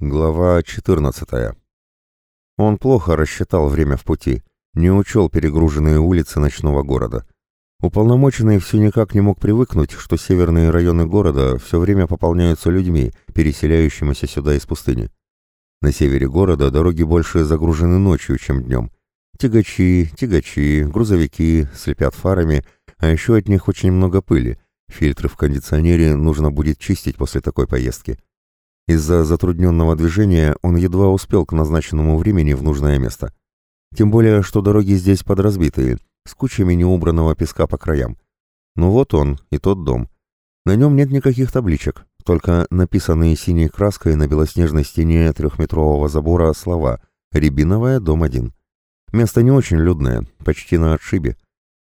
Глава 14. Он плохо рассчитал время в пути, не учел перегруженные улицы ночного города. Уполномоченный все никак не мог привыкнуть, что северные районы города все время пополняются людьми, переселяющимися сюда из пустыни. На севере города дороги больше загружены ночью, чем днем. Тягачи, тягачи, грузовики слепят фарами, а еще от них очень много пыли. Фильтры в кондиционере нужно будет чистить после такой поездки. Из-за затрудненного движения он едва успел к назначенному времени в нужное место. Тем более, что дороги здесь подразбитые, с кучами неубранного песка по краям. Ну вот он, и тот дом. На нем нет никаких табличек, только написанные синей краской на белоснежной стене трехметрового забора слова «Рябиновая, дом 1». Место не очень людное, почти на отшибе.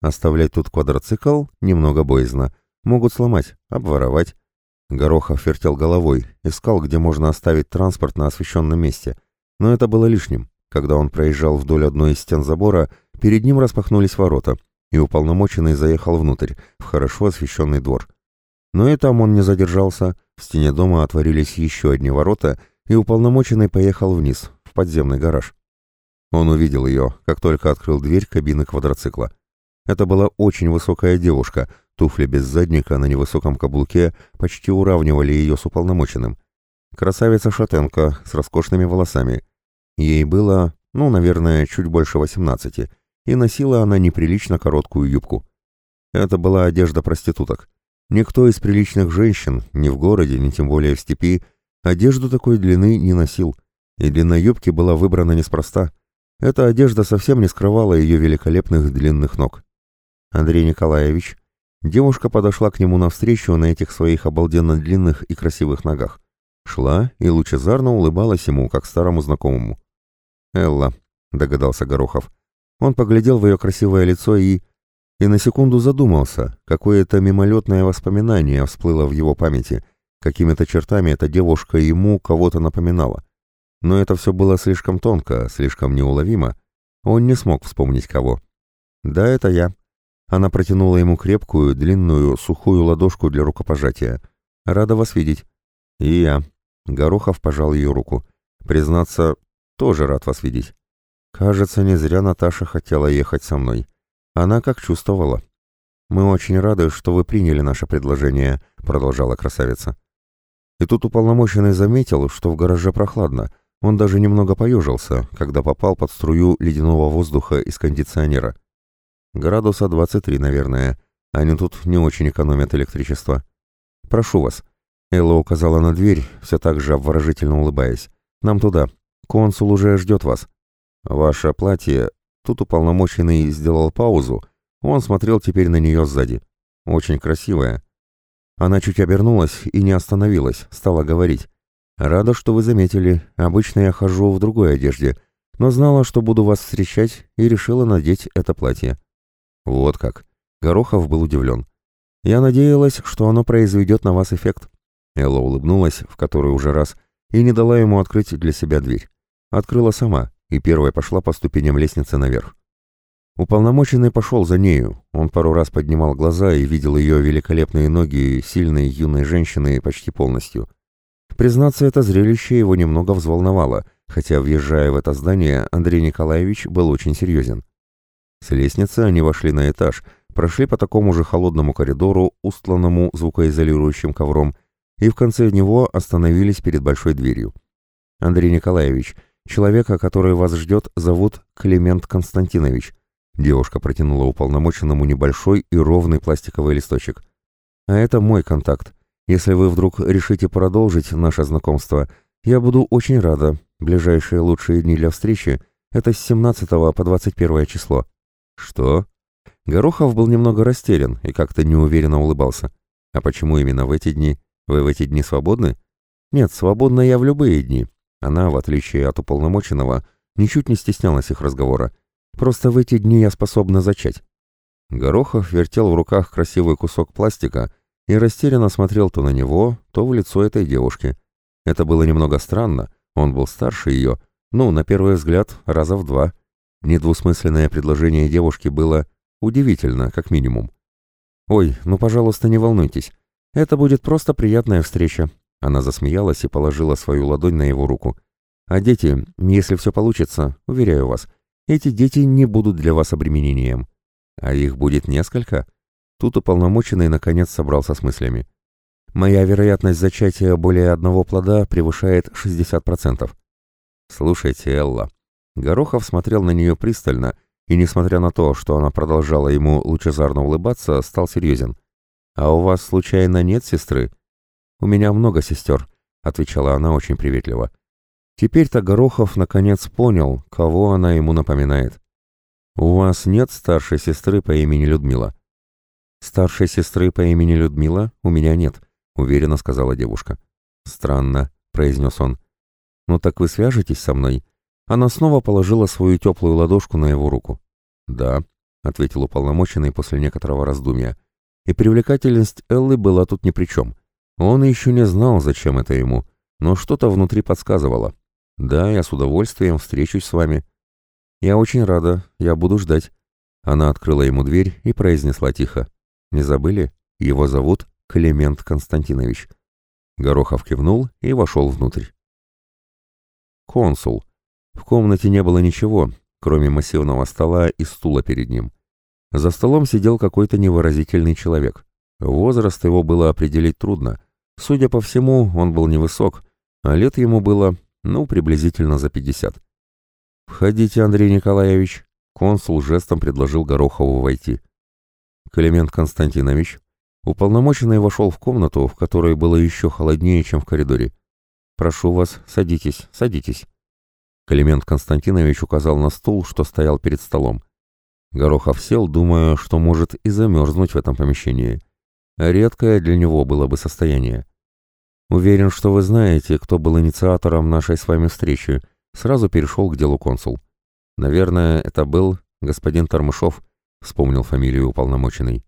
Оставлять тут квадроцикл немного боязно. Могут сломать, обворовать. Горохов вертел головой, искал, где можно оставить транспорт на освещенном месте. Но это было лишним. Когда он проезжал вдоль одной из стен забора, перед ним распахнулись ворота, и уполномоченный заехал внутрь, в хорошо освещенный двор. Но и там он не задержался, в стене дома отворились еще одни ворота, и уполномоченный поехал вниз, в подземный гараж. Он увидел ее, как только открыл дверь кабины квадроцикла. Это была очень высокая девушка, Туфли без задника на невысоком каблуке почти уравнивали ее с уполномоченным. Красавица-шатенка с роскошными волосами. Ей было, ну, наверное, чуть больше восемнадцати, и носила она неприлично короткую юбку. Это была одежда проституток. Никто из приличных женщин, ни в городе, ни тем более в степи, одежду такой длины не носил, и длина юбки была выбрана неспроста. Эта одежда совсем не скрывала ее великолепных длинных ног. Андрей Николаевич Девушка подошла к нему навстречу на этих своих обалденно длинных и красивых ногах. Шла и лучезарно улыбалась ему, как старому знакомому. «Элла», — догадался Горохов. Он поглядел в ее красивое лицо и... И на секунду задумался, какое-то мимолетное воспоминание всплыло в его памяти. Какими-то чертами эта девушка ему кого-то напоминала. Но это все было слишком тонко, слишком неуловимо. Он не смог вспомнить кого. «Да, это я», она протянула ему крепкую, длинную, сухую ладошку для рукопожатия. «Рада вас видеть». «И я». Горохов пожал ее руку. «Признаться, тоже рад вас видеть». «Кажется, не зря Наташа хотела ехать со мной. Она как чувствовала». «Мы очень рады, что вы приняли наше предложение», — продолжала красавица. И тут уполномоченный заметил, что в гараже прохладно. Он даже немного поежился, когда попал под струю ледяного воздуха из кондиционера. Градуса 23, наверное. Они тут не очень экономят электричество. Прошу вас. Элла указала на дверь, все так же обворожительно улыбаясь. Нам туда. Консул уже ждет вас. Ваше платье... Тут уполномоченный сделал паузу. Он смотрел теперь на нее сзади. Очень красивая. Она чуть обернулась и не остановилась, стала говорить. «Рада, что вы заметили. Обычно я хожу в другой одежде, но знала, что буду вас встречать, и решила надеть это платье. Вот как. Горохов был удивлен. Я надеялась, что оно произведет на вас эффект. Элла улыбнулась, в который уже раз, и не дала ему открыть для себя дверь. Открыла сама, и первая пошла по ступеням лестницы наверх. Уполномоченный пошел за нею. Он пару раз поднимал глаза и видел ее великолепные ноги сильной юной женщины почти полностью. Признаться, это зрелище его немного взволновало, хотя, въезжая в это здание, Андрей Николаевич был очень серьезен. С лестницы они вошли на этаж, прошли по такому же холодному коридору, устланному звукоизолирующим ковром, и в конце него остановились перед большой дверью. «Андрей Николаевич, человека, который вас ждет, зовут Климент Константинович». Девушка протянула уполномоченному небольшой и ровный пластиковый листочек. «А это мой контакт. Если вы вдруг решите продолжить наше знакомство, я буду очень рада. Ближайшие лучшие дни для встречи — это с 17 по 21 число». «Что?» Горохов был немного растерян и как-то неуверенно улыбался. «А почему именно в эти дни? Вы в эти дни свободны?» «Нет, свободна я в любые дни». Она, в отличие от уполномоченного, ничуть не стеснялась их разговора. «Просто в эти дни я способна зачать». Горохов вертел в руках красивый кусок пластика и растерянно смотрел то на него, то в лицо этой девушки. Это было немного странно, он был старше ее, ну, на первый взгляд, раза в два. Недвусмысленное предложение девушки было удивительно, как минимум. «Ой, ну, пожалуйста, не волнуйтесь. Это будет просто приятная встреча. Она засмеялась и положила свою ладонь на его руку. «А дети, если все получится, уверяю вас, эти дети не будут для вас обременением. А их будет несколько?» Тут уполномоченный наконец собрался с мыслями. «Моя вероятность зачатия более одного плода превышает 60%. «Слушайте, Элла». Горохов смотрел на нее пристально, и, несмотря на то, что она продолжала ему лучезарно улыбаться, стал серьезен. «А у вас, случайно, нет сестры?» «У меня много сестер», — отвечала она очень приветливо. Теперь-то Горохов наконец понял, кого она ему напоминает. «У вас нет старшей сестры по имени Людмила?» «Старшей сестры по имени Людмила у меня нет», — уверенно сказала девушка. «Странно», — произнес он. «Ну так вы свяжетесь со мной?» Она снова положила свою теплую ладошку на его руку. «Да», — ответил уполномоченный после некоторого раздумья. И привлекательность Эллы была тут ни при чем. Он еще не знал, зачем это ему, но что-то внутри подсказывало. «Да, я с удовольствием встречусь с вами». «Я очень рада, я буду ждать». Она открыла ему дверь и произнесла тихо. «Не забыли? Его зовут Климент Константинович». Горохов кивнул и вошел внутрь. Консул. В комнате не было ничего, кроме массивного стола и стула перед ним. За столом сидел какой-то невыразительный человек. Возраст его было определить трудно. Судя по всему, он был невысок, а лет ему было, ну, приблизительно за пятьдесят. «Входите, Андрей Николаевич», — консул жестом предложил Горохову войти. Климент Константинович, уполномоченный вошел в комнату, в которой было еще холоднее, чем в коридоре. «Прошу вас, садитесь, садитесь». Климент Константинович указал на стул, что стоял перед столом. Горохов сел, думая, что может и замерзнуть в этом помещении. Редкое для него было бы состояние. «Уверен, что вы знаете, кто был инициатором нашей с вами встречи», сразу перешел к делу консул. «Наверное, это был господин Тормышов», — вспомнил фамилию уполномоченный.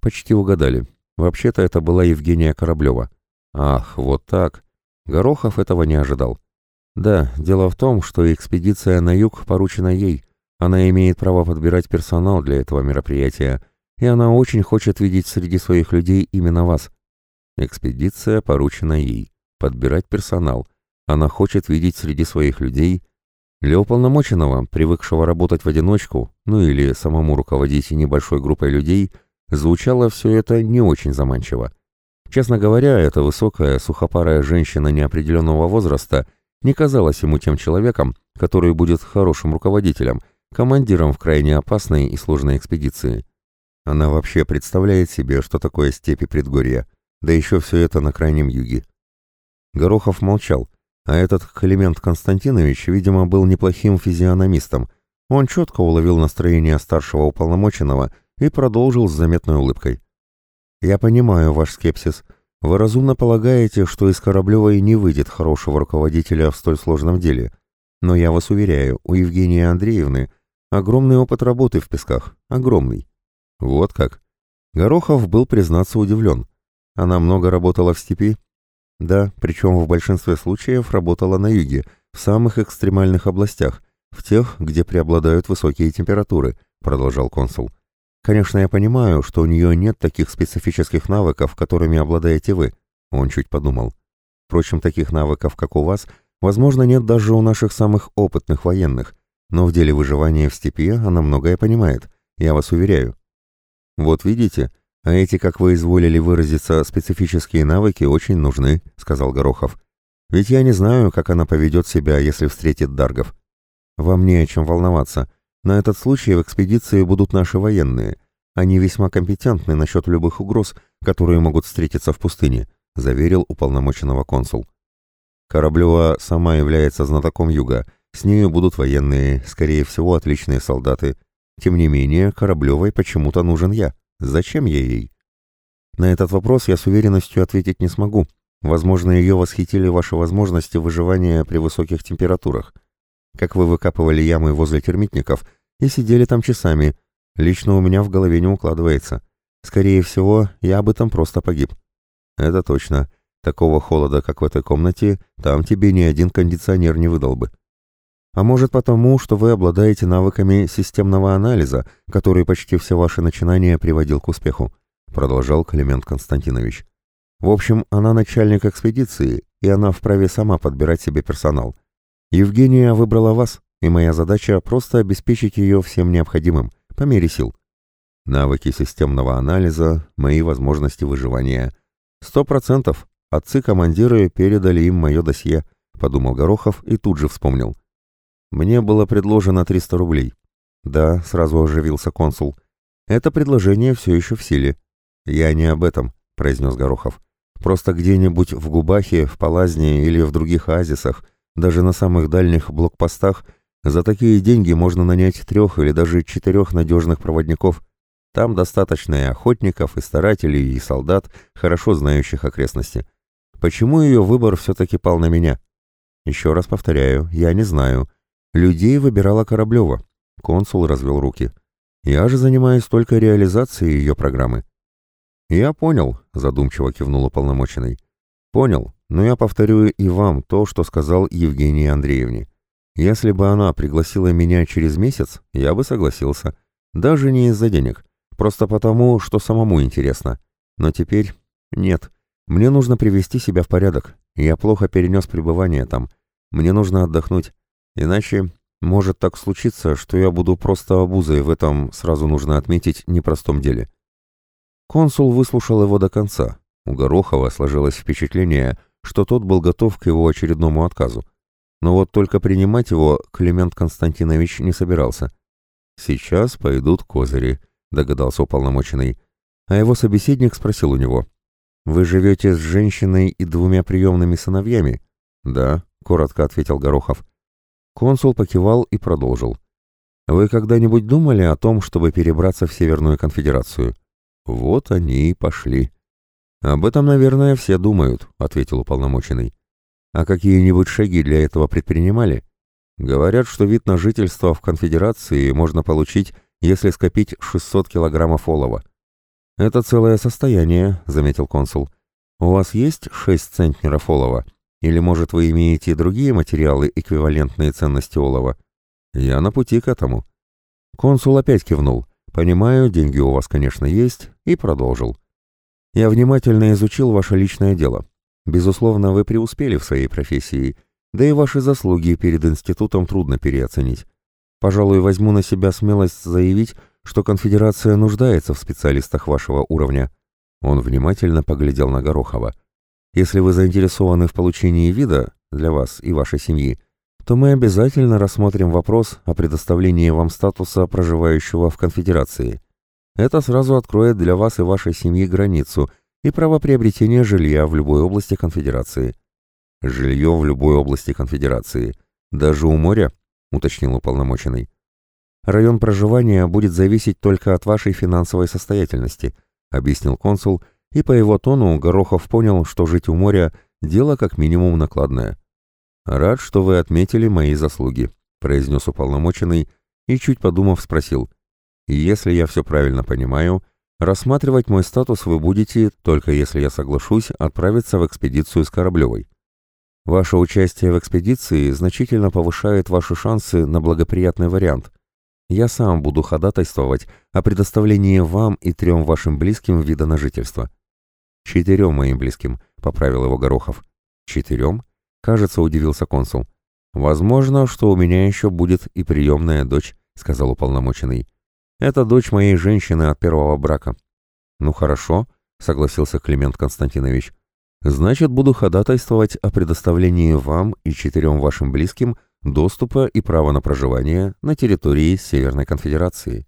«Почти угадали. Вообще-то это была Евгения Кораблева». «Ах, вот так!» Горохов этого не ожидал. Да, дело в том, что экспедиция на юг поручена ей. Она имеет право подбирать персонал для этого мероприятия, и она очень хочет видеть среди своих людей именно вас. Экспедиция поручена ей. Подбирать персонал. Она хочет видеть среди своих людей для привыкшего работать в одиночку, ну или самому руководить небольшой группой людей, звучало все это не очень заманчиво. Честно говоря, эта высокая, сухопарая женщина неопределенного возраста не казалась ему тем человеком, который будет хорошим руководителем, командиром в крайне опасной и сложной экспедиции. Она вообще представляет себе, что такое степи предгорья, да еще все это на крайнем юге. Горохов молчал, а этот Климент Константинович, видимо, был неплохим физиономистом. Он четко уловил настроение старшего уполномоченного и продолжил с заметной улыбкой. «Я понимаю ваш скепсис. Вы разумно полагаете, что из Кораблевой не выйдет хорошего руководителя в столь сложном деле. Но я вас уверяю, у Евгении Андреевны огромный опыт работы в песках. Огромный. Вот как. Горохов был, признаться, удивлен. Она много работала в степи? Да, причем в большинстве случаев работала на юге, в самых экстремальных областях, в тех, где преобладают высокие температуры, продолжал консул. Конечно, я понимаю, что у нее нет таких специфических навыков, которыми обладаете вы. Он чуть подумал. Впрочем, таких навыков, как у вас, возможно, нет даже у наших самых опытных военных. Но в деле выживания в степи она многое понимает, я вас уверяю. Вот видите, а эти, как вы изволили выразиться, специфические навыки очень нужны, сказал Горохов. Ведь я не знаю, как она поведет себя, если встретит Даргов. Вам не о чем волноваться. На этот случай в экспедиции будут наши военные. Они весьма компетентны насчет любых угроз, которые могут встретиться в пустыне», — заверил уполномоченного консул. Кораблева сама является знатоком юга. С нею будут военные, скорее всего, отличные солдаты. Тем не менее, Кораблевой почему-то нужен я. Зачем я ей? На этот вопрос я с уверенностью ответить не смогу. Возможно, ее восхитили ваши возможности выживания при высоких температурах как вы выкапывали ямы возле термитников и сидели там часами. Лично у меня в голове не укладывается. Скорее всего, я бы там просто погиб. Это точно. Такого холода, как в этой комнате, там тебе ни один кондиционер не выдал бы. А может потому, что вы обладаете навыками системного анализа, который почти все ваши начинания приводил к успеху, продолжал Климент Константинович. В общем, она начальник экспедиции, и она вправе сама подбирать себе персонал. Евгения выбрала вас, и моя задача просто обеспечить ее всем необходимым, по мере сил. Навыки системного анализа, мои возможности выживания. Сто процентов. Отцы-командиры передали им мое досье, подумал Горохов и тут же вспомнил. Мне было предложено 300 рублей. Да, сразу оживился консул. Это предложение все еще в силе. Я не об этом, произнес Горохов. Просто где-нибудь в Губахе, в Палазне или в других оазисах, даже на самых дальних блокпостах, за такие деньги можно нанять трех или даже четырех надежных проводников. Там достаточно и охотников, и старателей, и солдат, хорошо знающих окрестности. Почему ее выбор все-таки пал на меня? Еще раз повторяю, я не знаю. Людей выбирала Кораблева. Консул развел руки. Я же занимаюсь только реализацией ее программы. «Я понял», — задумчиво кивнул уполномоченный. «Понял, но я повторю и вам то, что сказал Евгении Андреевне. Если бы она пригласила меня через месяц, я бы согласился. Даже не из-за денег, просто потому, что самому интересно. Но теперь нет. Мне нужно привести себя в порядок. Я плохо перенес пребывание там. Мне нужно отдохнуть. Иначе может так случиться, что я буду просто обузой в этом, сразу нужно отметить, непростом деле. Консул выслушал его до конца. У Горохова сложилось впечатление, что тот был готов к его очередному отказу. Но вот только принимать его Климент Константинович не собирался. «Сейчас пойдут козыри», — догадался уполномоченный. А его собеседник спросил у него. «Вы живете с женщиной и двумя приемными сыновьями?» «Да», — коротко ответил Горохов. Консул покивал и продолжил. «Вы когда-нибудь думали о том, чтобы перебраться в Северную конфедерацию?» «Вот они и пошли». «Об этом, наверное, все думают», — ответил уполномоченный. «А какие-нибудь шаги для этого предпринимали?» «Говорят, что вид на жительство в конфедерации можно получить, если скопить 600 килограммов олова». «Это целое состояние», — заметил консул. «У вас есть 6 центнеров олова?» Или, может, вы имеете другие материалы, эквивалентные ценности олова? Я на пути к этому. Консул опять кивнул. Понимаю, деньги у вас, конечно, есть, и продолжил. Я внимательно изучил ваше личное дело. Безусловно, вы преуспели в своей профессии, да и ваши заслуги перед институтом трудно переоценить. Пожалуй, возьму на себя смелость заявить, что конфедерация нуждается в специалистах вашего уровня. Он внимательно поглядел на Горохова. Если вы заинтересованы в получении вида для вас и вашей семьи, то мы обязательно рассмотрим вопрос о предоставлении вам статуса проживающего в конфедерации. Это сразу откроет для вас и вашей семьи границу и право приобретения жилья в любой области конфедерации. Жилье в любой области конфедерации, даже у моря, уточнил уполномоченный. Район проживания будет зависеть только от вашей финансовой состоятельности, объяснил консул и по его тону Горохов понял, что жить у моря – дело как минимум накладное. «Рад, что вы отметили мои заслуги», – произнес уполномоченный и, чуть подумав, спросил. «Если я все правильно понимаю, рассматривать мой статус вы будете, только если я соглашусь отправиться в экспедицию с Кораблевой. Ваше участие в экспедиции значительно повышает ваши шансы на благоприятный вариант – я сам буду ходатайствовать о предоставлении вам и трем вашим близким вида на жительство. «Четырем моим близким», — поправил его Горохов. «Четырем?» — кажется, удивился консул. «Возможно, что у меня еще будет и приемная дочь», — сказал уполномоченный. «Это дочь моей женщины от первого брака». «Ну хорошо», — согласился Климент Константинович. «Значит, буду ходатайствовать о предоставлении вам и четырем вашим близким доступа и права на проживание на территории Северной Конфедерации».